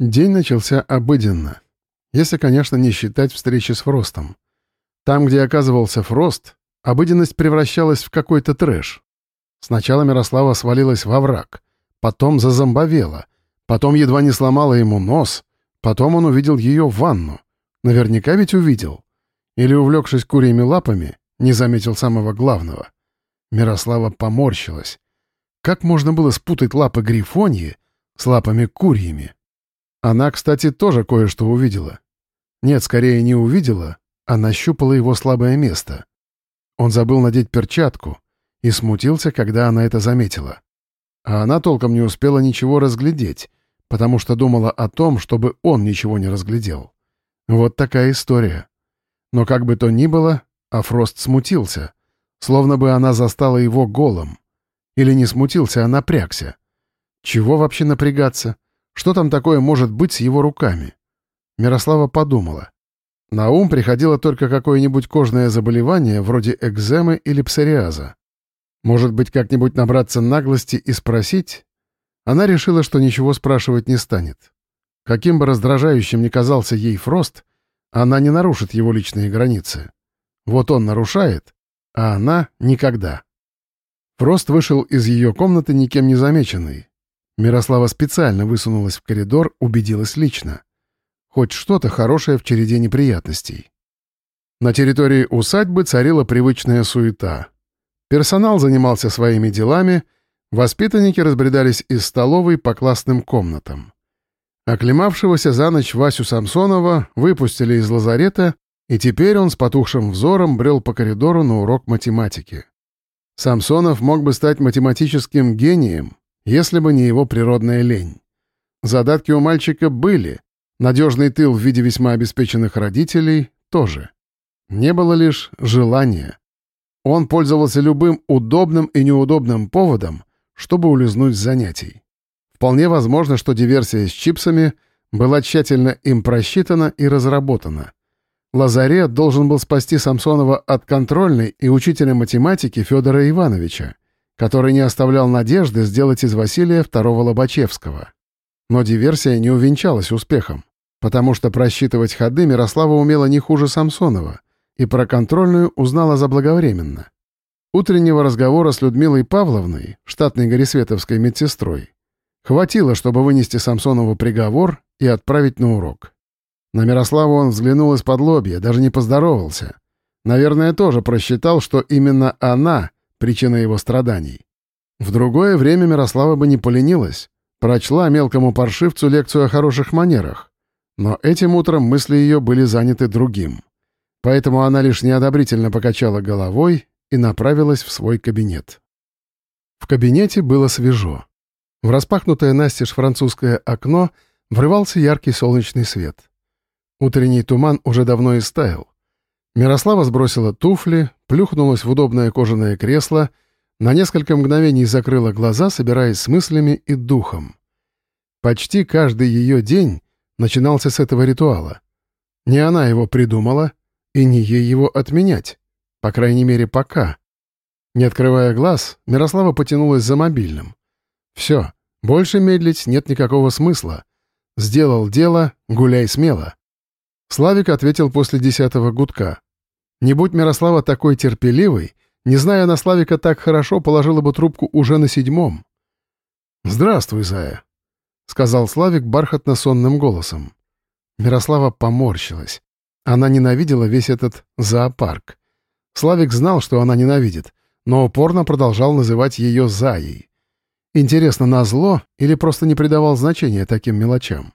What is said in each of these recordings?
День начался обыденно. Если, конечно, не считать встречи с Фростом. Там, где оказывался Фрост, обыденность превращалась в какой-то трэш. Сначала Мирослава свалилась во враг, потом зазомбовела, потом едва не сломала ему нос, потом он увидел ее в ванну. Наверняка ведь увидел. Или, увлекшись курьими лапами, не заметил самого главного. Мирослава поморщилась. Как можно было спутать лапы грифоньи с лапами курьими? Она, кстати, тоже кое-что увидела. Нет, скорее не увидела, а нащупала его слабое место. Он забыл надеть перчатку и смутился, когда она это заметила. А она толком не успела ничего разглядеть, потому что думала о том, чтобы он ничего не разглядел. Вот такая история. Но как бы то ни было, а Фрост смутился, словно бы она застала его голым. Или не смутился, а напрягся. Чего вообще напрягаться? Что там такое может быть с его руками? Мирослава подумала. На ум приходило только какое-нибудь кожное заболевание, вроде экземы или псориаза. Может быть, как-нибудь набраться наглости и спросить? Она решила, что ничего спрашивать не станет. Каким бы раздражающим ни казался ей Фрост, она не нарушит его личные границы. Вот он нарушает, а она — никогда. Фрост вышел из ее комнаты никем не замеченный. Мирослава специально высунулась в коридор, убедилась лично. Хоть что-то хорошее в череде неприятностей. На территории усадьбы царила привычная суета. Персонал занимался своими делами, воспитанники разбредались из столовой по классным комнатам. Оклемавшегося за ночь Васю Самсонова выпустили из лазарета, и теперь он с потухшим взором брел по коридору на урок математики. Самсонов мог бы стать математическим гением, если бы не его природная лень. Задатки у мальчика были, надежный тыл в виде весьма обеспеченных родителей тоже. Не было лишь желания. Он пользовался любым удобным и неудобным поводом, чтобы улизнуть с занятий. Вполне возможно, что диверсия с чипсами была тщательно им просчитана и разработана. Лазарет должен был спасти Самсонова от контрольной и учителя математики Федора Ивановича, который не оставлял надежды сделать из Василия второго Лобачевского. Но диверсия не увенчалась успехом, потому что просчитывать ходы Мирослава умела не хуже Самсонова, и про контрольную узнала заблаговременно. Утреннего разговора с Людмилой Павловной, штатной горисветовской медсестрой, Хватило, чтобы вынести Самсонову приговор и отправить на урок. На Мирославу он взглянул из-под лобья, даже не поздоровался. Наверное, тоже просчитал, что именно она — причина его страданий. В другое время Мирослава бы не поленилась, прочла мелкому паршивцу лекцию о хороших манерах. Но этим утром мысли ее были заняты другим. Поэтому она лишь неодобрительно покачала головой и направилась в свой кабинет. В кабинете было свежо. В распахнутое настежь французское окно врывался яркий солнечный свет. Утренний туман уже давно истаял. Мирослава сбросила туфли, плюхнулась в удобное кожаное кресло, на несколько мгновений закрыла глаза, собираясь с мыслями и духом. Почти каждый ее день начинался с этого ритуала. Не она его придумала, и не ей его отменять. По крайней мере, пока. Не открывая глаз, Мирослава потянулась за мобильным. Все, больше медлить нет никакого смысла. Сделал дело, гуляй смело. Славик ответил после десятого гудка. Не будь Мирослава такой терпеливой, не зная на Славика так хорошо, положила бы трубку уже на седьмом. «Здравствуй, Зая», — сказал Славик бархатно-сонным голосом. Мирослава поморщилась. Она ненавидела весь этот зоопарк. Славик знал, что она ненавидит, но упорно продолжал называть ее Заей. Интересно, на зло или просто не придавал значения таким мелочам?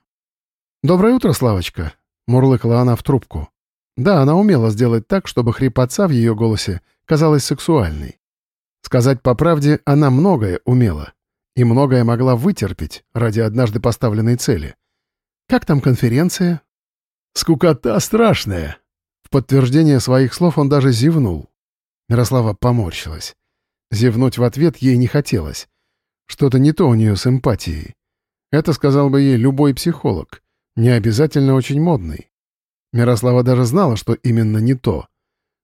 «Доброе утро, Славочка», — мурлыкала она в трубку. Да, она умела сделать так, чтобы хрипотца в ее голосе казалась сексуальной. Сказать по правде, она многое умела. И многое могла вытерпеть ради однажды поставленной цели. «Как там конференция?» «Скукота страшная!» В подтверждение своих слов он даже зевнул. Мирослава поморщилась. Зевнуть в ответ ей не хотелось. Что-то не то у нее с эмпатией. Это сказал бы ей любой психолог, не обязательно очень модный. Мирослава даже знала, что именно не то.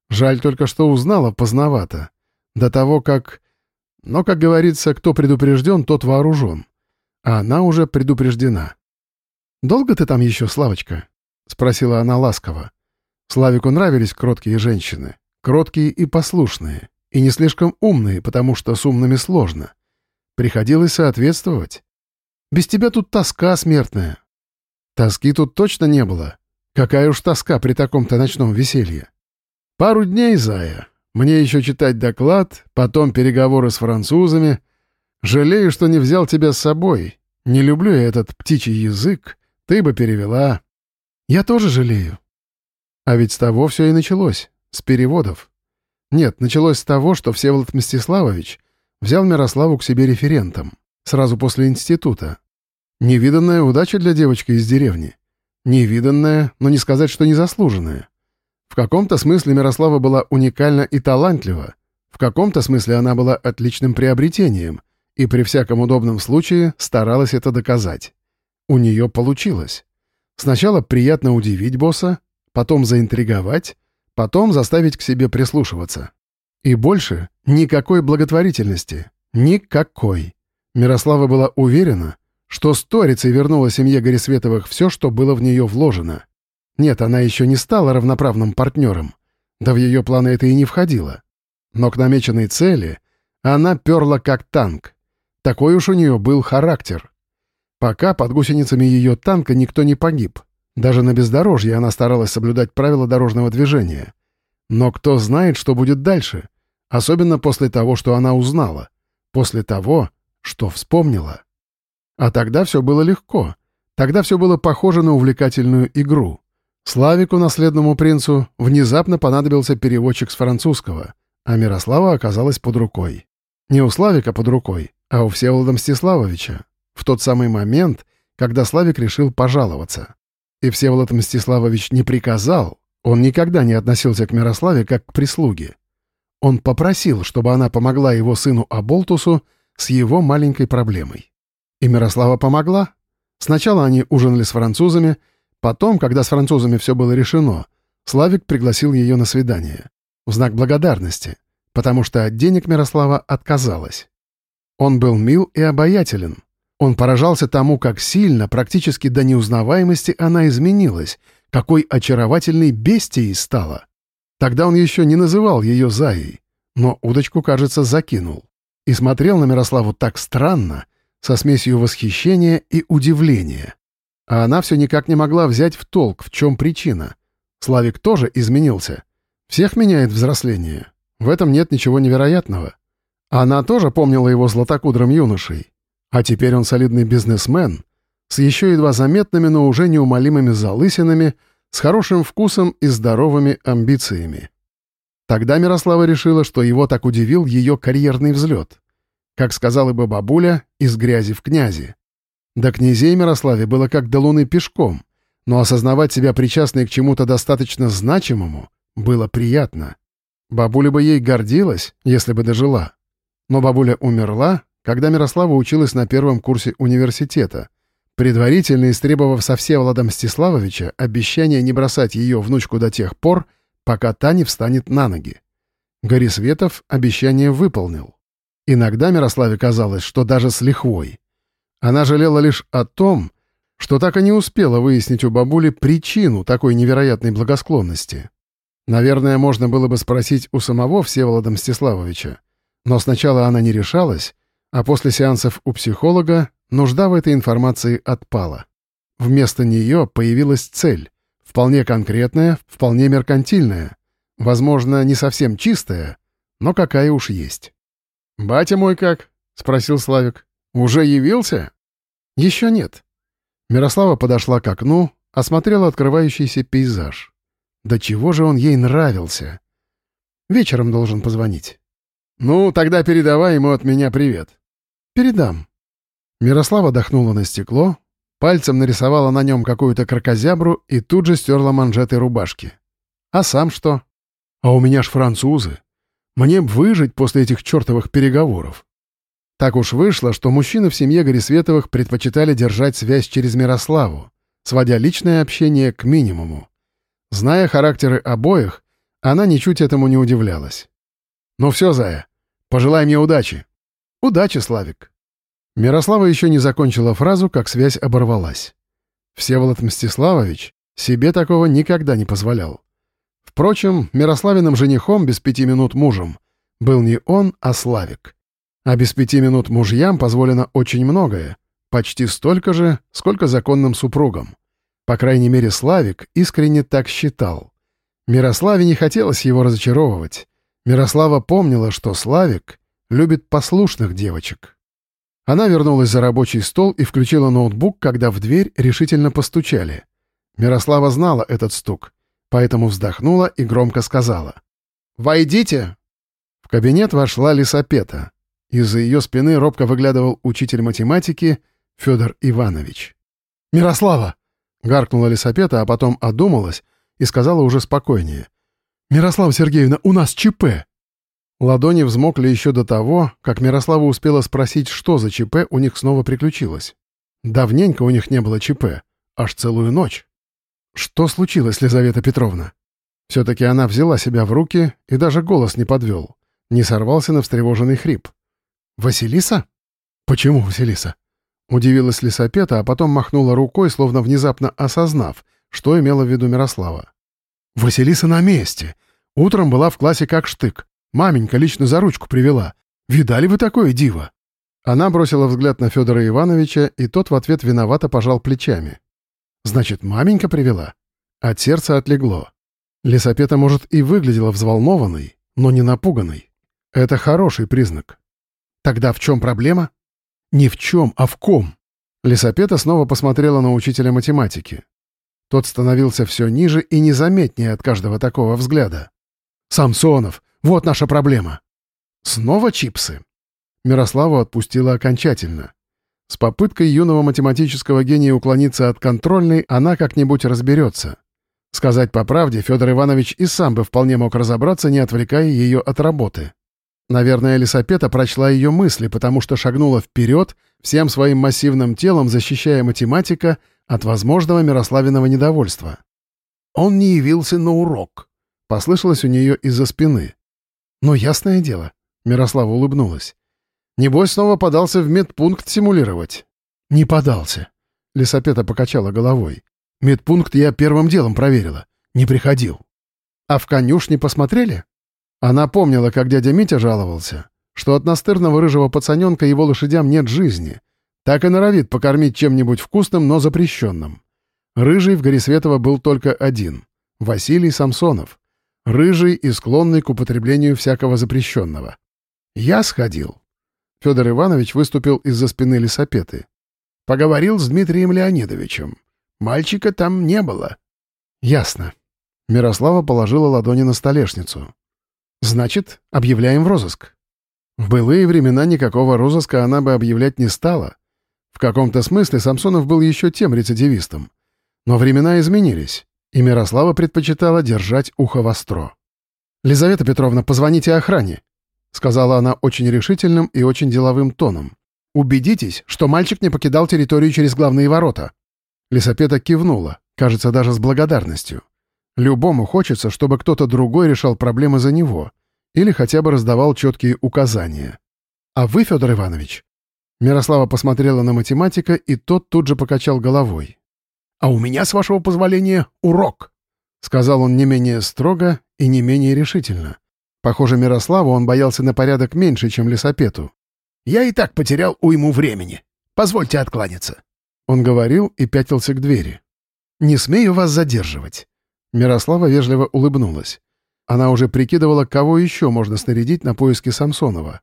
Жаль только, что узнала поздновато. До того, как... Но, как говорится, кто предупрежден, тот вооружен. А она уже предупреждена. «Долго ты там еще, Славочка?» — спросила она ласково. Славику нравились кроткие женщины. Кроткие и послушные. И не слишком умные, потому что с умными сложно. Приходилось соответствовать. Без тебя тут тоска смертная. Тоски тут точно не было. Какая уж тоска при таком-то ночном веселье. Пару дней, Зая. Мне еще читать доклад, потом переговоры с французами. Жалею, что не взял тебя с собой. Не люблю я этот птичий язык. Ты бы перевела. Я тоже жалею. А ведь с того все и началось. С переводов. Нет, началось с того, что Всеволод Мстиславович взял Мирославу к себе референтом. Сразу после института. Невиданная удача для девочки из деревни. Невиданная, но не сказать, что незаслуженная. В каком-то смысле Мирослава была уникальна и талантлива, в каком-то смысле она была отличным приобретением и при всяком удобном случае старалась это доказать. У нее получилось. Сначала приятно удивить босса, потом заинтриговать, потом заставить к себе прислушиваться. И больше никакой благотворительности. Никакой. Мирослава была уверена, что сторицей вернула семье Горисветовых все, что было в нее вложено. Нет, она еще не стала равноправным партнером. Да в ее планы это и не входило. Но к намеченной цели она перла как танк. Такой уж у нее был характер. Пока под гусеницами ее танка никто не погиб. Даже на бездорожье она старалась соблюдать правила дорожного движения. Но кто знает, что будет дальше, особенно после того, что она узнала, после того, что вспомнила. А тогда все было легко. Тогда все было похоже на увлекательную игру. Славику, наследному принцу, внезапно понадобился переводчик с французского, а Мирослава оказалась под рукой. Не у Славика под рукой, а у Всеволода Мстиславовича. В тот самый момент, когда Славик решил пожаловаться. И Всеволод Мстиславович не приказал, он никогда не относился к Мирославе как к прислуге. Он попросил, чтобы она помогла его сыну Аболтусу с его маленькой проблемой. И Мирослава помогла. Сначала они ужинали с французами, потом, когда с французами все было решено, Славик пригласил ее на свидание. В знак благодарности, потому что от денег Мирослава отказалась. Он был мил и обаятелен. Он поражался тому, как сильно, практически до неузнаваемости она изменилась, какой очаровательной бестией стала. Тогда он еще не называл ее Заей, но удочку, кажется, закинул. И смотрел на Мирославу так странно, со смесью восхищения и удивления. А она все никак не могла взять в толк, в чем причина. Славик тоже изменился. Всех меняет взросление. В этом нет ничего невероятного. Она тоже помнила его златокудрым юношей. А теперь он солидный бизнесмен, с еще едва заметными, но уже неумолимыми залысинами, с хорошим вкусом и здоровыми амбициями. Тогда Мирослава решила, что его так удивил ее карьерный взлет. Как сказала бы бабуля, из грязи в князи. До князей Мирославе было как до луны пешком, но осознавать себя причастной к чему-то достаточно значимому было приятно. Бабуля бы ей гордилась, если бы дожила. Но бабуля умерла, когда Мирослава училась на первом курсе университета, предварительно истребовав со Всеволода Мстиславовича обещание не бросать ее внучку до тех пор, пока та не встанет на ноги. Горисветов обещание выполнил. Иногда Мирославе казалось, что даже с лихвой. Она жалела лишь о том, что так и не успела выяснить у бабули причину такой невероятной благосклонности. Наверное, можно было бы спросить у самого Всеволода Мстиславовича, но сначала она не решалась, а после сеансов у психолога нужда в этой информации отпала. Вместо нее появилась цель, вполне конкретная, вполне меркантильная, возможно, не совсем чистая, но какая уж есть. «Батя мой как?» — спросил Славик. «Уже явился?» «Еще нет». Мирослава подошла к окну, осмотрела открывающийся пейзаж. Да чего же он ей нравился? Вечером должен позвонить. «Ну, тогда передавай ему от меня привет». «Передам». Мирослава дохнула на стекло, пальцем нарисовала на нем какую-то крокозябру и тут же стерла манжеты рубашки. «А сам что?» «А у меня ж французы. Мне б выжить после этих чертовых переговоров. Так уж вышло, что мужчины в семье Горисветовых предпочитали держать связь через Мирославу, сводя личное общение к минимуму. Зная характеры обоих, она ничуть этому не удивлялась. «Ну все, Зая, пожелай мне удачи». «Удачи, Славик». Мирослава еще не закончила фразу, как связь оборвалась. Всеволод Мстиславович себе такого никогда не позволял. Впрочем, Мирославиным женихом без пяти минут мужем был не он, а Славик. А без пяти минут мужьям позволено очень многое, почти столько же, сколько законным супругам. По крайней мере, Славик искренне так считал. Мирославе не хотелось его разочаровывать. Мирослава помнила, что Славик любит послушных девочек. Она вернулась за рабочий стол и включила ноутбук, когда в дверь решительно постучали. Мирослава знала этот стук, поэтому вздохнула и громко сказала. «Войдите!» В кабинет вошла лисопета. Из-за ее спины робко выглядывал учитель математики Федор Иванович. «Мирослава!» — гаркнула лисопета, а потом одумалась и сказала уже спокойнее. «Мирослава Сергеевна, у нас ЧП!» Ладони взмокли еще до того, как Мирослава успела спросить, что за ЧП у них снова приключилось. Давненько у них не было ЧП, аж целую ночь. Что случилось, Лизавета Петровна? Все-таки она взяла себя в руки и даже голос не подвел. Не сорвался на встревоженный хрип. «Василиса? Почему Василиса?» Удивилась лисопета, а потом махнула рукой, словно внезапно осознав, что имела в виду Мирослава. «Василиса на месте. Утром была в классе как штык. Маменька лично за ручку привела. Видали вы такое диво?» Она бросила взгляд на Федора Ивановича, и тот в ответ виновато пожал плечами. «Значит, маменька привела?» От сердца отлегло. Лисопета, может, и выглядела взволнованной, но не напуганной. Это хороший признак. Тогда в чем проблема? Не в чем, а в ком. Лисопета снова посмотрела на учителя математики. Тот становился все ниже и незаметнее от каждого такого взгляда. «Самсонов, вот наша проблема!» «Снова чипсы?» Мирославу отпустила окончательно. С попыткой юного математического гения уклониться от контрольной она как-нибудь разберется. Сказать по правде, Федор Иванович и сам бы вполне мог разобраться, не отвлекая ее от работы. Наверное, Лисапета прочла ее мысли, потому что шагнула вперед, всем своим массивным телом защищая математика от возможного Мирославиного недовольства. «Он не явился на урок», — послышалось у нее из-за спины. «Ну, ясное дело», — Мирослава улыбнулась. «Небось, снова подался в медпункт симулировать». «Не подался», — Лисапета покачала головой. «Медпункт я первым делом проверила. Не приходил». «А в конюшне посмотрели?» Она помнила, как дядя Митя жаловался, что от настырного рыжего пацаненка его лошадям нет жизни. Так и норовит покормить чем-нибудь вкусным, но запрещенным. Рыжий в Горисветово был только один — Василий Самсонов. Рыжий и склонный к употреблению всякого запрещенного. «Я сходил». Федор Иванович выступил из-за спины лесопеты. «Поговорил с Дмитрием Леонидовичем. Мальчика там не было». «Ясно». Мирослава положила ладони на столешницу. Значит, объявляем в розыск. В былые времена никакого розыска она бы объявлять не стала. В каком-то смысле Самсонов был еще тем рецидивистом. Но времена изменились, и Мирослава предпочитала держать ухо востро. «Лизавета Петровна, позвоните охране», — сказала она очень решительным и очень деловым тоном. «Убедитесь, что мальчик не покидал территорию через главные ворота». Лисапета кивнула, кажется, даже с благодарностью. Любому хочется, чтобы кто-то другой решал проблемы за него или хотя бы раздавал четкие указания. А вы, Федор Иванович? Мирослава посмотрела на математика, и тот тут же покачал головой. «А у меня, с вашего позволения, урок», — сказал он не менее строго и не менее решительно. Похоже, Мирославу он боялся на порядок меньше, чем лесопету. «Я и так потерял уйму времени. Позвольте откланяться». Он говорил и пятился к двери. «Не смею вас задерживать. Мирослава вежливо улыбнулась. Она уже прикидывала, кого еще можно снарядить на поиски Самсонова.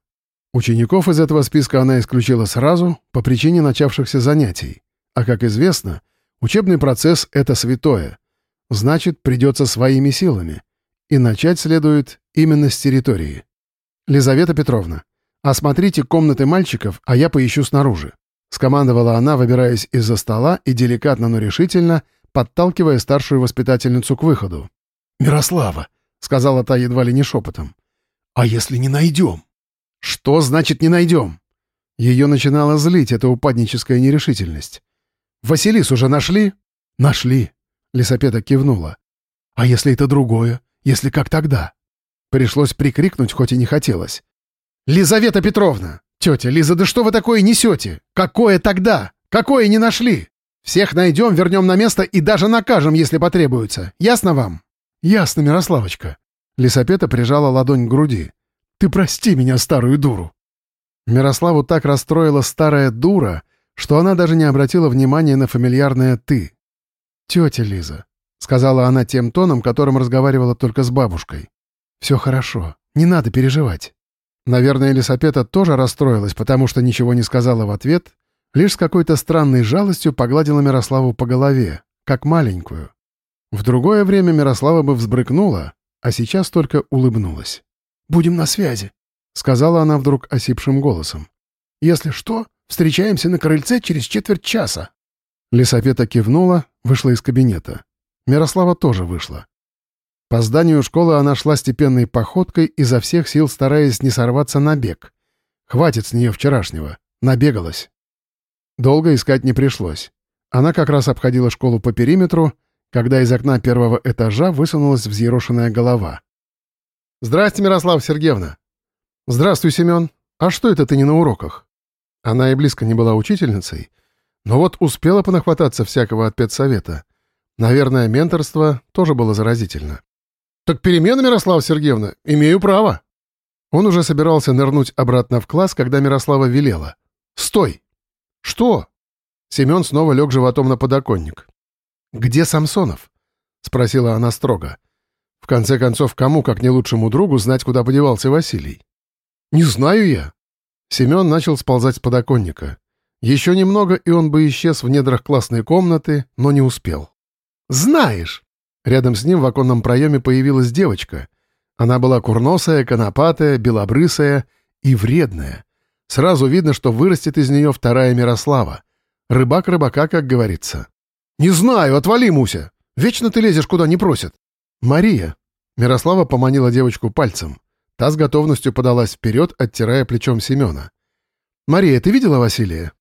Учеников из этого списка она исключила сразу по причине начавшихся занятий. А как известно, учебный процесс — это святое. Значит, придется своими силами. И начать следует именно с территории. «Лизавета Петровна, осмотрите комнаты мальчиков, а я поищу снаружи», — скомандовала она, выбираясь из-за стола и деликатно, но решительно — подталкивая старшую воспитательницу к выходу. «Мирослава», — сказала та едва ли не шепотом, — «а если не найдем?» «Что значит «не найдем»?» Ее начинала злить эта упадническая нерешительность. «Василис уже нашли?» «Нашли», — Лисопеда кивнула. «А если это другое? Если как тогда?» Пришлось прикрикнуть, хоть и не хотелось. «Лизавета Петровна! Тетя, Лиза, да что вы такое несете? Какое тогда? Какое не нашли?» Всех найдем, вернем на место и даже накажем, если потребуется. Ясно вам?» «Ясно, Мирославочка». Лисапета прижала ладонь к груди. «Ты прости меня, старую дуру». Мирославу так расстроила старая дура, что она даже не обратила внимания на фамильярное «ты». «Тетя Лиза», — сказала она тем тоном, которым разговаривала только с бабушкой. «Все хорошо, не надо переживать». Наверное, Лисапета тоже расстроилась, потому что ничего не сказала в ответ, лишь с какой-то странной жалостью погладила Мирославу по голове, как маленькую. В другое время Мирослава бы взбрыкнула, а сейчас только улыбнулась. «Будем на связи», — сказала она вдруг осипшим голосом. «Если что, встречаемся на крыльце через четверть часа». Лисапета кивнула, вышла из кабинета. Мирослава тоже вышла. По зданию школы она шла степенной походкой, изо всех сил стараясь не сорваться на бег. Хватит с нее вчерашнего. Набегалась. Долго искать не пришлось. Она как раз обходила школу по периметру, когда из окна первого этажа высунулась взъерошенная голова. «Здрасте, Мирослава Сергеевна!» «Здравствуй, Семен. А что это ты не на уроках?» Она и близко не была учительницей, но вот успела понахвататься всякого от педсовета. Наверное, менторство тоже было заразительно. «Так перемена, Мирослава Сергеевна, имею право». Он уже собирался нырнуть обратно в класс, когда Мирослава велела. «Стой!» «Что?» Семен снова лег животом на подоконник. «Где Самсонов?» — спросила она строго. В конце концов, кому, как не лучшему другу, знать, куда подевался Василий? «Не знаю я». Семен начал сползать с подоконника. Еще немного, и он бы исчез в недрах классной комнаты, но не успел. «Знаешь!» Рядом с ним в оконном проеме появилась девочка. Она была курносая, конопатая, белобрысая и вредная. Сразу видно, что вырастет из нее вторая Мирослава. Рыбак рыбака, как говорится. «Не знаю, отвали, Муся! Вечно ты лезешь, куда не просят!» «Мария!» Мирослава поманила девочку пальцем. Та с готовностью подалась вперед, оттирая плечом Семена. «Мария, ты видела Василия?»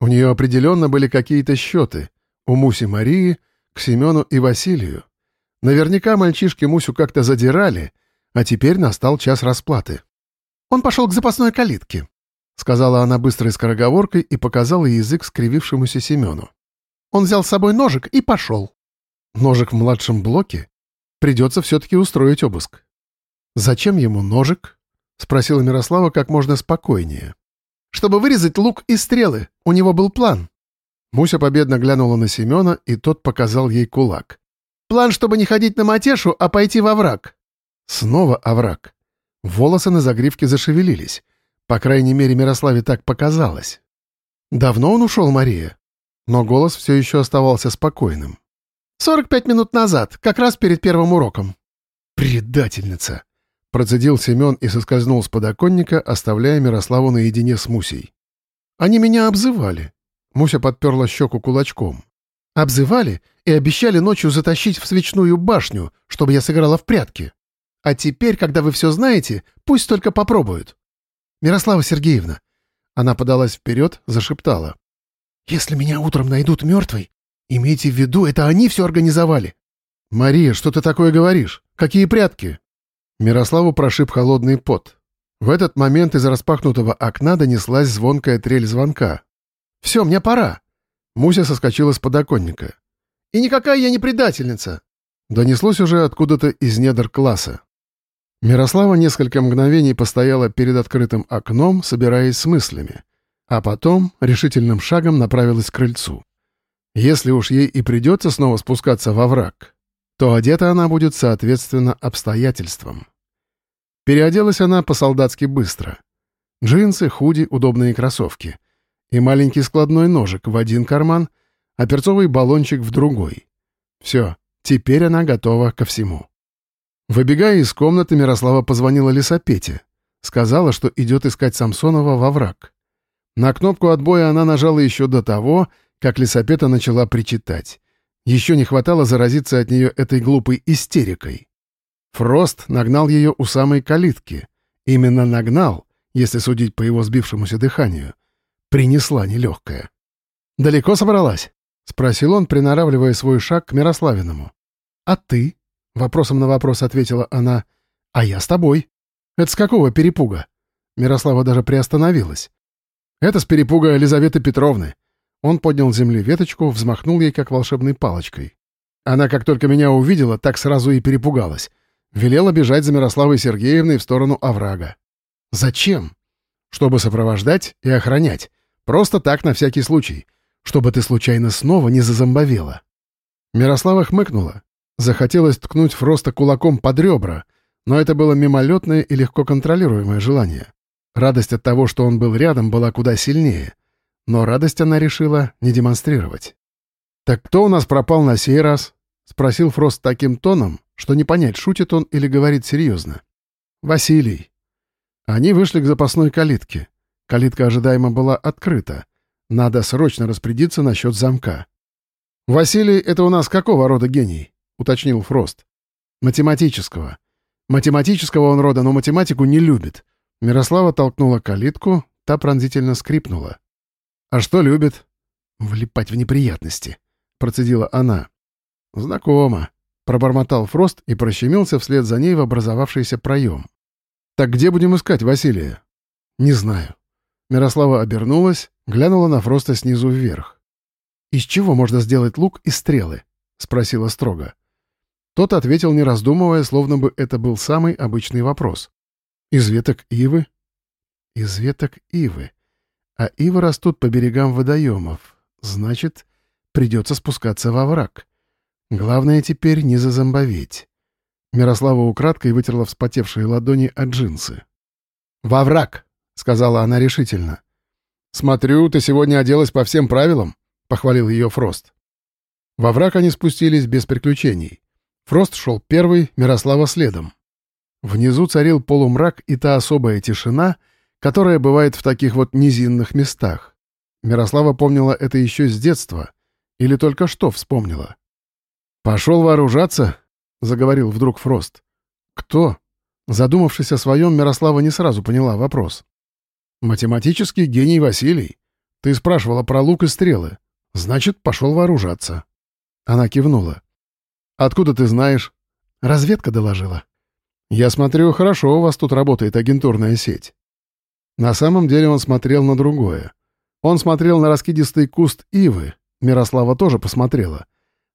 У нее определенно были какие-то счеты. У Муси Марии, к Семену и Василию. Наверняка мальчишки Мусю как-то задирали, а теперь настал час расплаты. «Он пошел к запасной калитке», — сказала она быстрой скороговоркой и показала язык скривившемуся Семену. «Он взял с собой ножик и пошел». «Ножик в младшем блоке? Придется все-таки устроить обыск». «Зачем ему ножик?» — спросила Мирослава как можно спокойнее. «Чтобы вырезать лук и стрелы. У него был план». Муся победно глянула на Семена, и тот показал ей кулак. План, чтобы не ходить на матешу, а пойти во враг. Снова овраг. Волосы на загривке зашевелились. По крайней мере, Мирославе так показалось. Давно он ушел, Мария? Но голос все еще оставался спокойным. «Сорок пять минут назад, как раз перед первым уроком». «Предательница!» — процедил Семен и соскользнул с подоконника, оставляя Мирославу наедине с Мусей. «Они меня обзывали». Муся подперла щеку кулачком. Обзывали и обещали ночью затащить в свечную башню, чтобы я сыграла в прятки. А теперь, когда вы все знаете, пусть только попробуют. Мирослава Сергеевна. Она подалась вперед, зашептала. Если меня утром найдут мертвой, имейте в виду, это они все организовали. Мария, что ты такое говоришь? Какие прятки? Мирославу прошиб холодный пот. В этот момент из распахнутого окна донеслась звонкая трель звонка. «Все, мне пора. Муся соскочила с подоконника. «И никакая я не предательница!» Донеслось уже откуда-то из недр класса. Мирослава несколько мгновений постояла перед открытым окном, собираясь с мыслями, а потом решительным шагом направилась к крыльцу. Если уж ей и придется снова спускаться во враг, то одета она будет соответственно обстоятельствам. Переоделась она по-солдатски быстро. Джинсы, худи, удобные кроссовки — и маленький складной ножик в один карман, а перцовый баллончик в другой. Все, теперь она готова ко всему. Выбегая из комнаты, Мирослава позвонила Лисапете. Сказала, что идет искать Самсонова во враг. На кнопку отбоя она нажала еще до того, как Лисапета начала причитать. Еще не хватало заразиться от нее этой глупой истерикой. Фрост нагнал ее у самой калитки. Именно нагнал, если судить по его сбившемуся дыханию — принесла нелегкая. «Далеко собралась?» — спросил он, приноравливая свой шаг к Мирославиному. «А ты?» — вопросом на вопрос ответила она. «А я с тобой». «Это с какого перепуга?» Мирослава даже приостановилась. «Это с перепуга Елизаветы Петровны. Он поднял с земли веточку, взмахнул ей как волшебной палочкой. Она, как только меня увидела, так сразу и перепугалась. Велела бежать за Мирославой Сергеевной в сторону оврага. «Зачем?» «Чтобы сопровождать и охранять. Просто так, на всякий случай. Чтобы ты случайно снова не зазомбовела». Мирослава хмыкнула. Захотелось ткнуть Фроста кулаком под ребра, но это было мимолетное и легко контролируемое желание. Радость от того, что он был рядом, была куда сильнее. Но радость она решила не демонстрировать. «Так кто у нас пропал на сей раз?» — спросил Фрост таким тоном, что не понять, шутит он или говорит серьезно. «Василий». Они вышли к запасной калитке. Калитка ожидаемо была открыта. Надо срочно распорядиться насчет замка. «Василий — это у нас какого рода гений?» — уточнил Фрост. «Математического. Математического он рода, но математику не любит». Мирослава толкнула калитку, та пронзительно скрипнула. «А что любит?» «Влипать в неприятности», — процедила она. «Знакомо», — пробормотал Фрост и прощемился вслед за ней в образовавшийся проем. «Так где будем искать Василия?» «Не знаю». Мирослава обернулась, глянула на Фроста снизу вверх. «Из чего можно сделать лук и стрелы?» — спросила строго. Тот ответил, не раздумывая, словно бы это был самый обычный вопрос. «Из веток ивы?» «Из веток ивы», а ивы растут по берегам водоемов. Значит, придется спускаться во враг. Главное теперь не зазомбоветь. Мирослава украдкой вытерла вспотевшие ладони от джинсы. «Во враг!» — сказала она решительно. «Смотрю, ты сегодня оделась по всем правилам», — похвалил ее Фрост. Во враг они спустились без приключений. Фрост шел первый, Мирослава следом. Внизу царил полумрак и та особая тишина — которая бывает в таких вот низинных местах. Мирослава помнила это еще с детства. Или только что вспомнила. «Пошел вооружаться?» — заговорил вдруг Фрост. «Кто?» Задумавшись о своем, Мирослава не сразу поняла вопрос. «Математический гений Василий. Ты спрашивала про лук и стрелы. Значит, пошел вооружаться». Она кивнула. «Откуда ты знаешь?» «Разведка доложила». «Я смотрю, хорошо у вас тут работает агентурная сеть». На самом деле он смотрел на другое. Он смотрел на раскидистый куст ивы. Мирослава тоже посмотрела.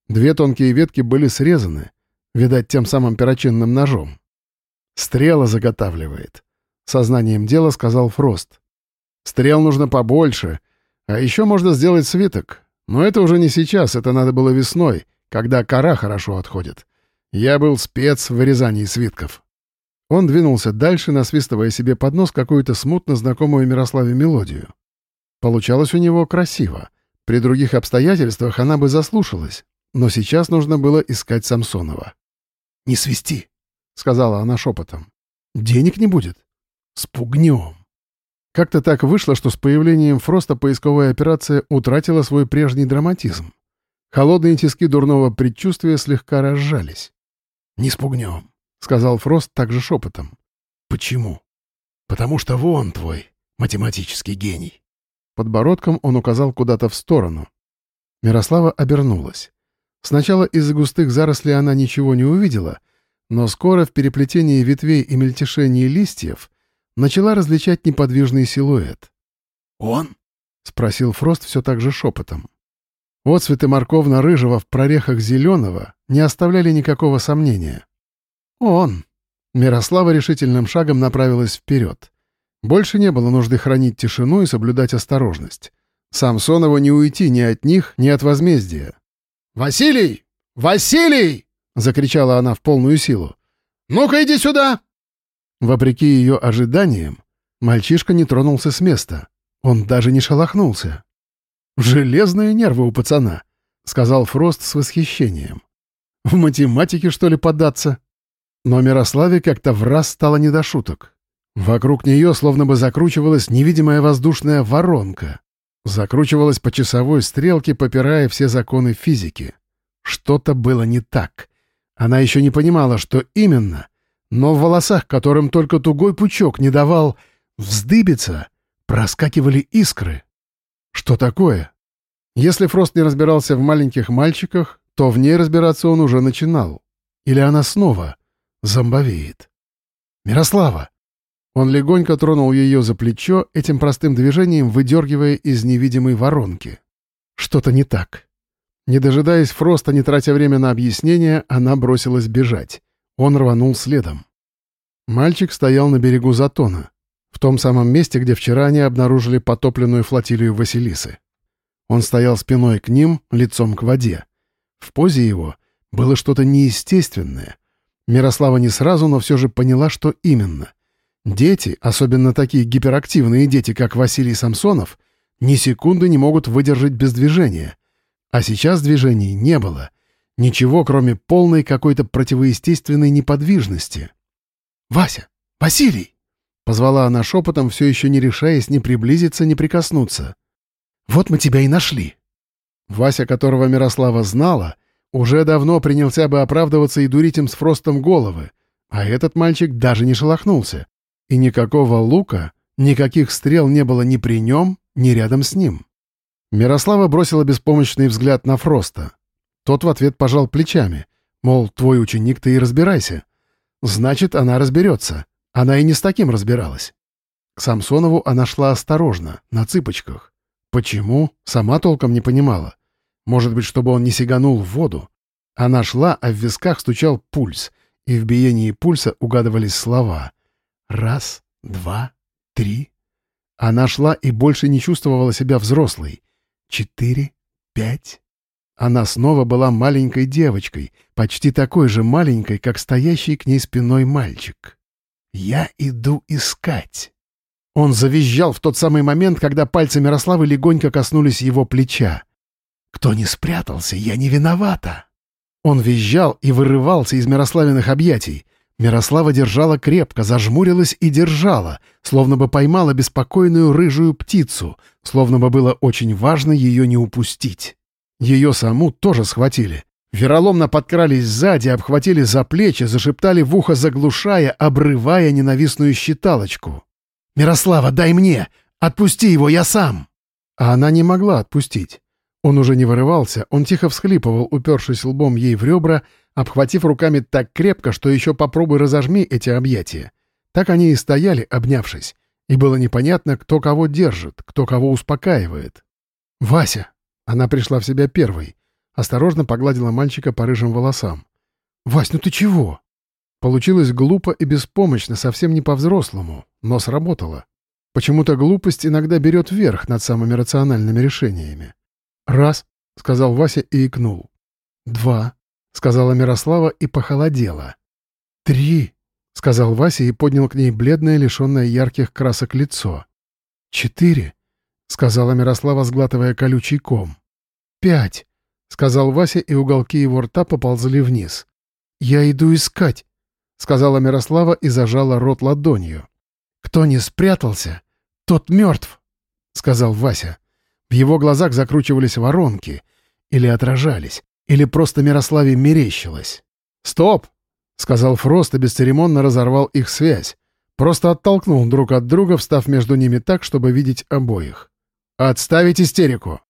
Две тонкие ветки были срезаны, видать, тем самым перочинным ножом. «Стрела заготавливает», — сознанием дела сказал Фрост. «Стрел нужно побольше, а еще можно сделать свиток. Но это уже не сейчас, это надо было весной, когда кора хорошо отходит. Я был спец в вырезании свитков». Он двинулся дальше, насвистывая себе под нос какую-то смутно знакомую Мирославе мелодию. Получалось у него красиво. При других обстоятельствах она бы заслушалась, но сейчас нужно было искать Самсонова. «Не свисти», — сказала она шепотом. «Денег не будет. Спугнем». Как-то так вышло, что с появлением Фроста поисковая операция утратила свой прежний драматизм. Холодные тиски дурного предчувствия слегка разжались. «Не спугнем. — сказал Фрост также шепотом. «Почему?» «Потому что вон твой математический гений». Подбородком он указал куда-то в сторону. Мирослава обернулась. Сначала из-за густых зарослей она ничего не увидела, но скоро в переплетении ветвей и мельтешении листьев начала различать неподвижный силуэт. «Он?» — спросил Фрост все так же шепотом. Отцветы морковно-рыжего в прорехах зеленого не оставляли никакого сомнения. «Он». Мирослава решительным шагом направилась вперед. Больше не было нужды хранить тишину и соблюдать осторожность. Самсонову не уйти ни от них, ни от возмездия. «Василий! Василий!» — закричала она в полную силу. «Ну-ка иди сюда!» Вопреки ее ожиданиям, мальчишка не тронулся с места. Он даже не шелохнулся. «Железные нервы у пацана», — сказал Фрост с восхищением. «В математике, что ли, податься?» Но Мирославе как-то в раз стало не до шуток. Вокруг нее словно бы закручивалась невидимая воздушная воронка. Закручивалась по часовой стрелке, попирая все законы физики. Что-то было не так. Она еще не понимала, что именно, но в волосах, которым только тугой пучок не давал вздыбиться, проскакивали искры. Что такое? Если Фрост не разбирался в маленьких мальчиках, то в ней разбираться он уже начинал. Или она снова — зомбовеет. «Мирослава!» Он легонько тронул ее за плечо, этим простым движением выдергивая из невидимой воронки. Что-то не так. Не дожидаясь Фроста, не тратя время на объяснение, она бросилась бежать. Он рванул следом. Мальчик стоял на берегу Затона, в том самом месте, где вчера они обнаружили потопленную флотилию Василисы. Он стоял спиной к ним, лицом к воде. В позе его было что-то неестественное. Мирослава не сразу, но все же поняла, что именно. Дети, особенно такие гиперактивные дети, как Василий Самсонов, ни секунды не могут выдержать без движения. А сейчас движений не было. Ничего, кроме полной какой-то противоестественной неподвижности. «Вася! Василий!» — позвала она шепотом, все еще не решаясь ни приблизиться, ни прикоснуться. «Вот мы тебя и нашли!» Вася, которого Мирослава знала, уже давно принялся бы оправдываться и дурить им с Фростом головы, а этот мальчик даже не шелохнулся. И никакого лука, никаких стрел не было ни при нем, ни рядом с ним. Мирослава бросила беспомощный взгляд на Фроста. Тот в ответ пожал плечами, мол, твой ученик, ты и разбирайся. Значит, она разберется. Она и не с таким разбиралась. К Самсонову она шла осторожно, на цыпочках. Почему? Сама толком не понимала. Может быть, чтобы он не сиганул в воду. Она шла, а в висках стучал пульс, и в биении пульса угадывались слова. Раз, два, три. Она шла и больше не чувствовала себя взрослой четыре, пять. Она снова была маленькой девочкой, почти такой же маленькой, как стоящий к ней спиной мальчик. «Я иду искать». Он завизжал в тот самый момент, когда пальцы Мирославы легонько коснулись его плеча. «Кто не спрятался, я не виновата». Он визжал и вырывался из Мирославиных объятий. Мирослава держала крепко, зажмурилась и держала, словно бы поймала беспокойную рыжую птицу, словно бы было очень важно ее не упустить. Ее саму тоже схватили. Вероломно подкрались сзади, обхватили за плечи, зашептали в ухо, заглушая, обрывая ненавистную считалочку. «Мирослава, дай мне! Отпусти его, я сам!» А она не могла отпустить. Он уже не вырывался, он тихо всхлипывал, упершись лбом ей в ребра, обхватив руками так крепко, что еще попробуй разожми эти объятия. Так они и стояли, обнявшись, и было непонятно, кто кого держит, кто кого успокаивает. «Вася!» Она пришла в себя первой. Осторожно погладила мальчика по рыжим волосам. «Вась, ну ты чего?» Получилось глупо и беспомощно, совсем не по-взрослому, но сработало. Почему-то глупость иногда берет верх над самыми рациональными решениями. «Раз», — сказал Вася и икнул. «Два», — сказала Мирослава и похолодела. «Три», — сказал Вася и поднял к ней бледное, лишенное ярких красок лицо. «Четыре», — сказала Мирослава, сглатывая колючий ком. «Пять», — сказал Вася, и уголки его рта поползли вниз. «Я иду искать», — сказала Мирослава и зажала рот ладонью. «Кто не спрятался, тот мертв», — сказал Вася. В его глазах закручивались воронки, или отражались, или просто Мирославе мерещилось. «Стоп!» — сказал Фрост и бесцеремонно разорвал их связь. Просто оттолкнул друг от друга, встав между ними так, чтобы видеть обоих. «Отставить истерику!»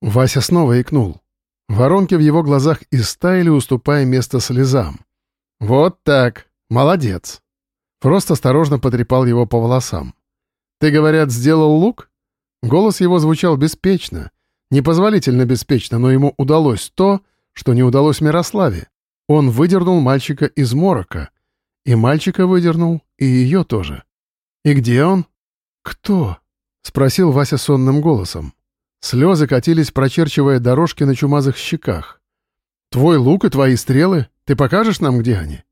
Вася снова икнул. Воронки в его глазах истаяли, уступая место слезам. «Вот так! Молодец!» Фрост осторожно потрепал его по волосам. «Ты, говорят, сделал лук?» Голос его звучал беспечно, непозволительно беспечно, но ему удалось то, что не удалось Мирославе. Он выдернул мальчика из морока. И мальчика выдернул, и ее тоже. «И где он?» «Кто?» — спросил Вася сонным голосом. Слезы катились, прочерчивая дорожки на чумазых щеках. «Твой лук и твои стрелы? Ты покажешь нам, где они?»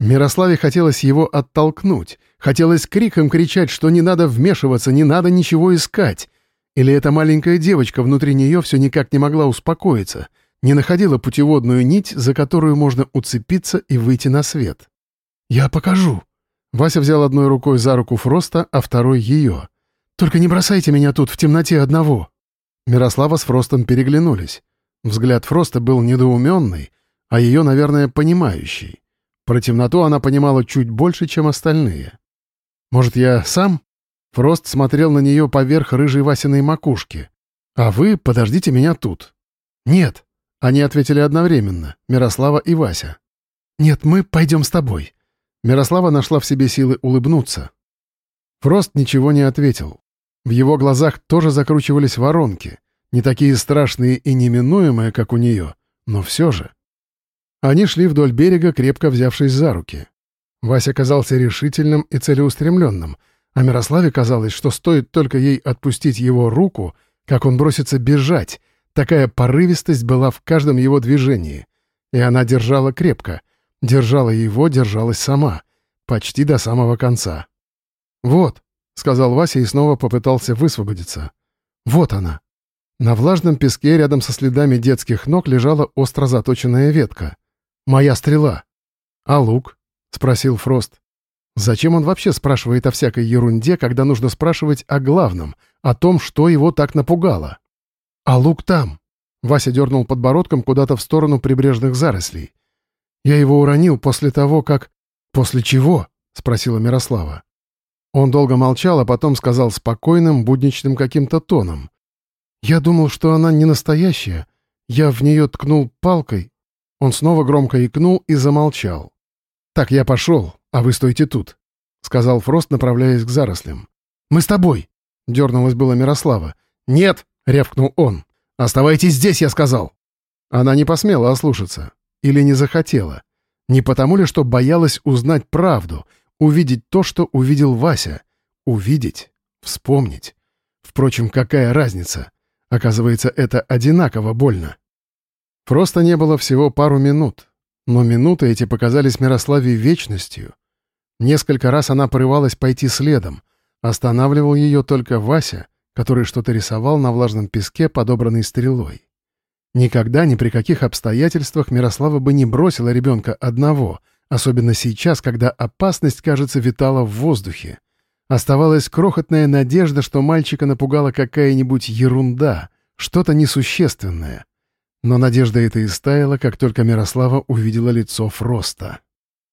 Мирославе хотелось его оттолкнуть, хотелось криком кричать, что не надо вмешиваться, не надо ничего искать. Или эта маленькая девочка внутри нее все никак не могла успокоиться — не находила путеводную нить, за которую можно уцепиться и выйти на свет. «Я покажу». Вася взял одной рукой за руку Фроста, а второй — ее. «Только не бросайте меня тут в темноте одного». Мирослава с Фростом переглянулись. Взгляд Фроста был недоуменный, а ее, наверное, понимающий. Про темноту она понимала чуть больше, чем остальные. «Может, я сам?» Фрост смотрел на нее поверх рыжей Васиной макушки. «А вы подождите меня тут». «Нет», они ответили одновременно, Мирослава и Вася. «Нет, мы пойдем с тобой». Мирослава нашла в себе силы улыбнуться. Фрост ничего не ответил. В его глазах тоже закручивались воронки. Не такие страшные и неминуемые, как у нее, но все же. Они шли вдоль берега, крепко взявшись за руки. Вася казался решительным и целеустремленным, а Мирославе казалось, что стоит только ей отпустить его руку, как он бросится бежать. Такая порывистость была в каждом его движении. И она держала крепко. Держала его, держалась сама. Почти до самого конца. «Вот», — сказал Вася и снова попытался высвободиться. «Вот она». На влажном песке рядом со следами детских ног лежала остро заточенная ветка. «Моя стрела». «А лук?» — спросил Фрост. Зачем он вообще спрашивает о всякой ерунде, когда нужно спрашивать о главном, о том, что его так напугало? «А лук там!» Вася дернул подбородком куда-то в сторону прибрежных зарослей. «Я его уронил после того, как...» «После чего?» — спросила Мирослава. Он долго молчал, а потом сказал спокойным, будничным каким-то тоном. «Я думал, что она не настоящая. Я в нее ткнул палкой». Он снова громко икнул и замолчал. «Так, я пошел, а вы стойте тут», — сказал Фрост, направляясь к зарослям. «Мы с тобой», — дернулась была Мирослава. «Нет», — рявкнул он. «Оставайтесь здесь, я сказал». Она не посмела ослушаться. Или не захотела. Не потому ли, что боялась узнать правду, увидеть то, что увидел Вася. Увидеть, вспомнить. Впрочем, какая разница? Оказывается, это одинаково больно. Просто не было всего пару минут. Но минуты эти показались Мирославе вечностью. Несколько раз она порывалась пойти следом. Останавливал ее только Вася, который что-то рисовал на влажном песке, подобранной стрелой. Никогда ни при каких обстоятельствах Мирослава бы не бросила ребенка одного, особенно сейчас, когда опасность, кажется, витала в воздухе. Оставалась крохотная надежда, что мальчика напугала какая-нибудь ерунда, что-то несущественное. Но надежда эта и стаяла, как только Мирослава увидела лицо Фроста.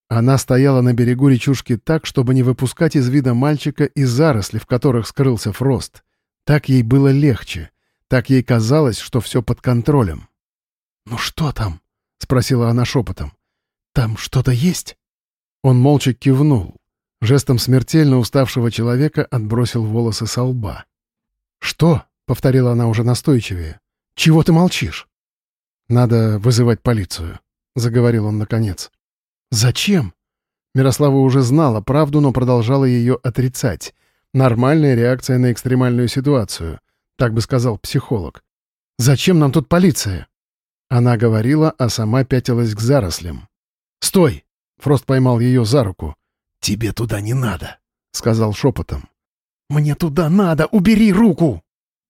Она стояла на берегу речушки так, чтобы не выпускать из вида мальчика и заросли, в которых скрылся Фрост. Так ей было легче. Так ей казалось, что все под контролем. «Ну что там?» — спросила она шепотом. «Там что-то есть?» Он молча кивнул. Жестом смертельно уставшего человека отбросил волосы со лба. «Что?» — повторила она уже настойчивее. «Чего ты молчишь?» «Надо вызывать полицию», — заговорил он наконец. «Зачем?» Мирослава уже знала правду, но продолжала ее отрицать. Нормальная реакция на экстремальную ситуацию, так бы сказал психолог. «Зачем нам тут полиция?» Она говорила, а сама пятилась к зарослям. «Стой!» — Фрост поймал ее за руку. «Тебе туда не надо», — сказал шепотом. «Мне туда надо! Убери руку!»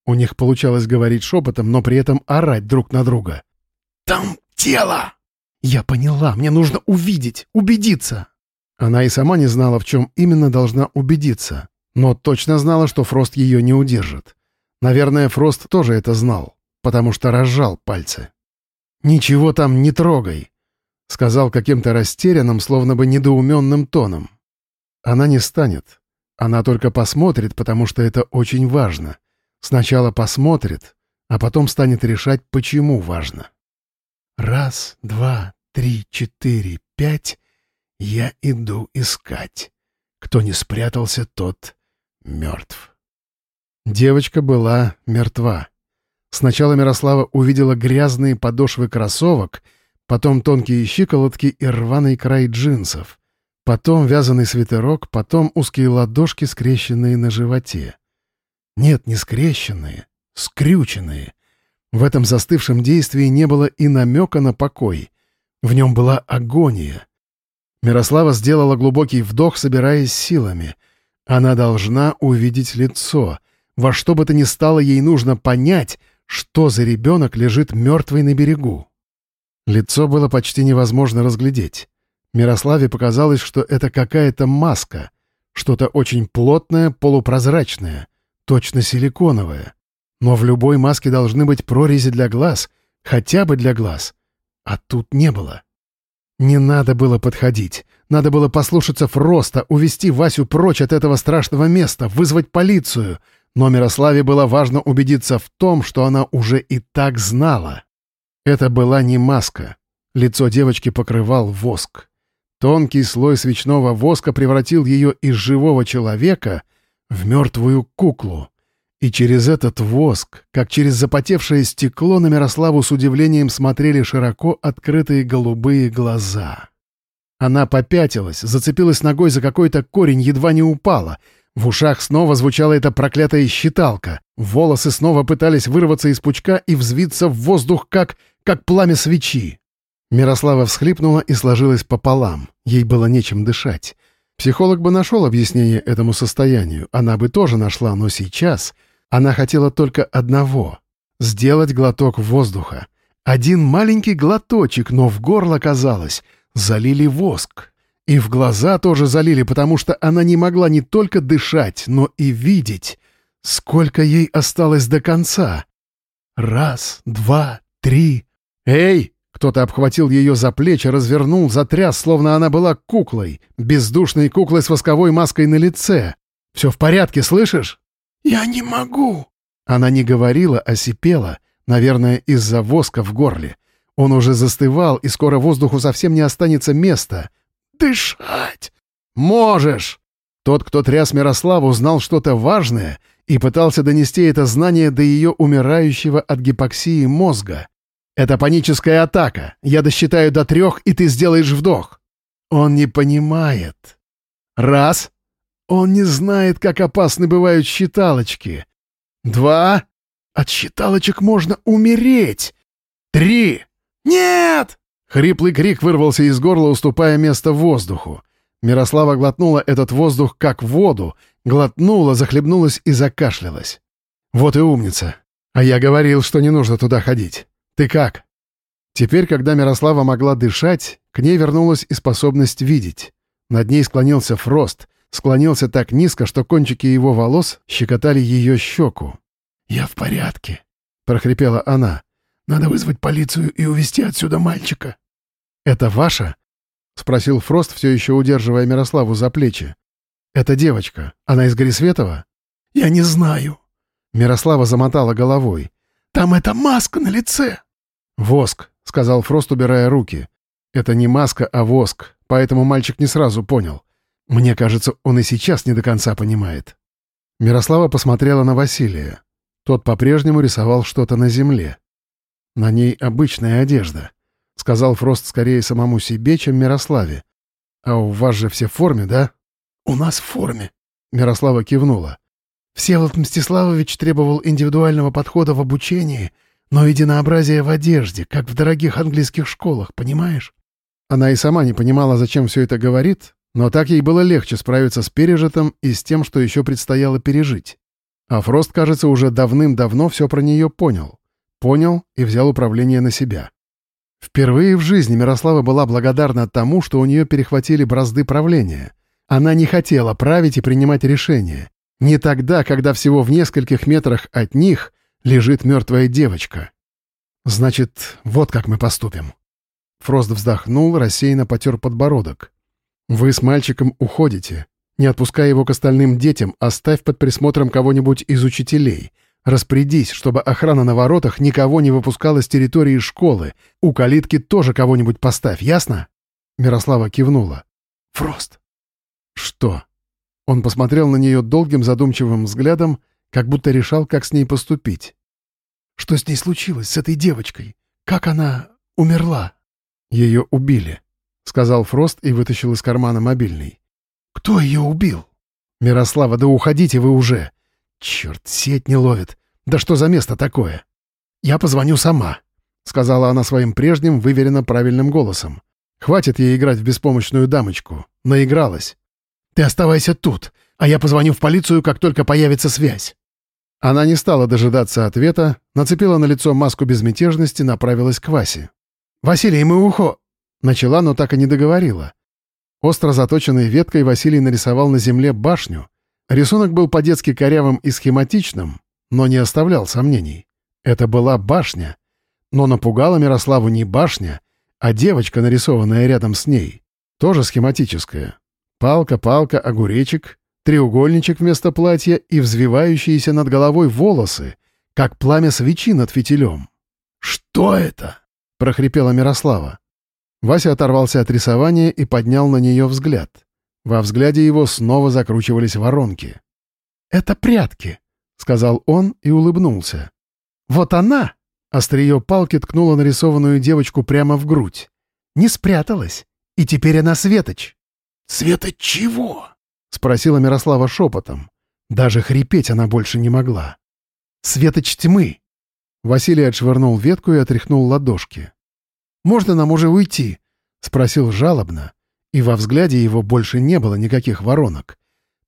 У них получалось говорить шепотом, но при этом орать друг на друга. Там тело!» «Я поняла, мне нужно увидеть, убедиться!» Она и сама не знала, в чем именно должна убедиться, но точно знала, что Фрост ее не удержит. Наверное, Фрост тоже это знал, потому что разжал пальцы. «Ничего там не трогай», — сказал каким-то растерянным, словно бы недоуменным тоном. «Она не станет. Она только посмотрит, потому что это очень важно. Сначала посмотрит, а потом станет решать, почему важно». Раз, два, три, четыре, пять. Я иду искать. Кто не спрятался, тот мертв. Девочка была мертва. Сначала Мирослава увидела грязные подошвы кроссовок, потом тонкие щиколотки и рваный край джинсов, потом вязаный свитерок, потом узкие ладошки, скрещенные на животе. Нет, не скрещенные, скрюченные, в этом застывшем действии не было и намека на покой. В нем была агония. Мирослава сделала глубокий вдох, собираясь силами. Она должна увидеть лицо. Во что бы то ни стало, ей нужно понять, что за ребенок лежит мертвый на берегу. Лицо было почти невозможно разглядеть. Мирославе показалось, что это какая-то маска, что-то очень плотное, полупрозрачное, точно силиконовое. Но в любой маске должны быть прорези для глаз, хотя бы для глаз. А тут не было. Не надо было подходить. Надо было послушаться Фроста, увести Васю прочь от этого страшного места, вызвать полицию. Но Мирославе было важно убедиться в том, что она уже и так знала. Это была не маска. Лицо девочки покрывал воск. Тонкий слой свечного воска превратил ее из живого человека в мертвую куклу. И через этот воск, как через запотевшее стекло, на Мирославу с удивлением смотрели широко открытые голубые глаза. Она попятилась, зацепилась ногой за какой-то корень, едва не упала. В ушах снова звучала эта проклятая считалка. Волосы снова пытались вырваться из пучка и взвиться в воздух, как, как пламя свечи. Мирослава всхлипнула и сложилась пополам. Ей было нечем дышать. Психолог бы нашел объяснение этому состоянию. Она бы тоже нашла, но сейчас она хотела только одного — сделать глоток воздуха. Один маленький глоточек, но в горло, казалось, залили воск. И в глаза тоже залили, потому что она не могла не только дышать, но и видеть, сколько ей осталось до конца. Раз, два, три. «Эй!» Кто-то обхватил ее за плечи, развернул, затряс, словно она была куклой, бездушной куклой с восковой маской на лице. «Все в порядке, слышишь?» «Я не могу!» Она не говорила, а сипела, наверное, из-за воска в горле. Он уже застывал, и скоро воздуху совсем не останется места. «Дышать!» «Можешь!» Тот, кто тряс Мирославу, знал что-то важное и пытался донести это знание до ее умирающего от гипоксии мозга. «Это паническая атака. Я досчитаю до трех, и ты сделаешь вдох». Он не понимает. Раз. Он не знает, как опасны бывают считалочки. Два. От считалочек можно умереть. Три. «Нет!» Хриплый крик вырвался из горла, уступая место воздуху. Мирослава глотнула этот воздух как воду, глотнула, захлебнулась и закашлялась. «Вот и умница. А я говорил, что не нужно туда ходить. Ты как?» Теперь, когда Мирослава могла дышать, к ней вернулась и способность видеть. Над ней склонился Фрост, склонился так низко, что кончики его волос щекотали ее щеку. «Я в порядке», — прохрипела она. Надо вызвать полицию и увезти отсюда мальчика». «Это ваша?» — спросил Фрост, все еще удерживая Мирославу за плечи. «Это девочка. Она из Горисветова?» «Я не знаю». Мирослава замотала головой. «Там эта маска на лице!» «Воск», — сказал Фрост, убирая руки. «Это не маска, а воск, поэтому мальчик не сразу понял. Мне кажется, он и сейчас не до конца понимает». Мирослава посмотрела на Василия. Тот по-прежнему рисовал что-то на земле. «На ней обычная одежда», — сказал Фрост скорее самому себе, чем Мирославе. «А у вас же все в форме, да?» «У нас в форме», — Мирослава кивнула. «Всеволод Мстиславович требовал индивидуального подхода в обучении, но единообразие в одежде, как в дорогих английских школах, понимаешь?» Она и сама не понимала, зачем все это говорит, но так ей было легче справиться с пережитым и с тем, что еще предстояло пережить. А Фрост, кажется, уже давным-давно все про нее понял. Понял и взял управление на себя. Впервые в жизни Мирослава была благодарна тому, что у нее перехватили бразды правления. Она не хотела править и принимать решения. Не тогда, когда всего в нескольких метрах от них лежит мертвая девочка. «Значит, вот как мы поступим». Фрост вздохнул, рассеянно потер подбородок. «Вы с мальчиком уходите. Не отпускай его к остальным детям, оставь под присмотром кого-нибудь из учителей. Распорядись, чтобы охрана на воротах никого не выпускала с территории школы. У калитки тоже кого-нибудь поставь, ясно?» Мирослава кивнула. «Фрост». «Что?» Он посмотрел на нее долгим задумчивым взглядом, как будто решал, как с ней поступить. «Что с ней случилось, с этой девочкой? Как она умерла?» «Ее убили», — сказал Фрост и вытащил из кармана мобильный. «Кто ее убил?» «Мирослава, да уходите вы уже!» «Черт, сеть не ловит. Да что за место такое?» «Я позвоню сама», — сказала она своим прежним, выверенно правильным голосом. «Хватит ей играть в беспомощную дамочку. Наигралась. Ты оставайся тут, а я позвоню в полицию, как только появится связь». Она не стала дожидаться ответа, нацепила на лицо маску безмятежности, направилась к Васе. «Василий, мы ухо...» Начала, но так и не договорила. Остро заточенной веткой Василий нарисовал на земле башню, Рисунок был по-детски корявым и схематичным, но не оставлял сомнений. Это была башня. Но напугала Мирославу не башня, а девочка, нарисованная рядом с ней. Тоже схематическая. Палка, палка, огуречек, треугольничек вместо платья и взвивающиеся над головой волосы, как пламя свечи над фитилем. «Что это?» — прохрипела Мирослава. Вася оторвался от рисования и поднял на нее взгляд. Во взгляде его снова закручивались воронки. «Это прятки», — сказал он и улыбнулся. «Вот она!» — острие палки ткнула нарисованную девочку прямо в грудь. «Не спряталась. И теперь она Светоч». «Светоч чего?» — спросила Мирослава шепотом. Даже хрипеть она больше не могла. «Светоч тьмы!» Василий отшвырнул ветку и отряхнул ладошки. «Можно нам уже уйти?» — спросил жалобно, и во взгляде его больше не было никаких воронок.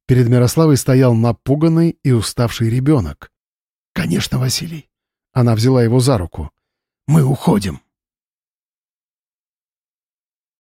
Перед Мирославой стоял напуганный и уставший ребенок. «Конечно, Василий». Она взяла его за руку. «Мы уходим».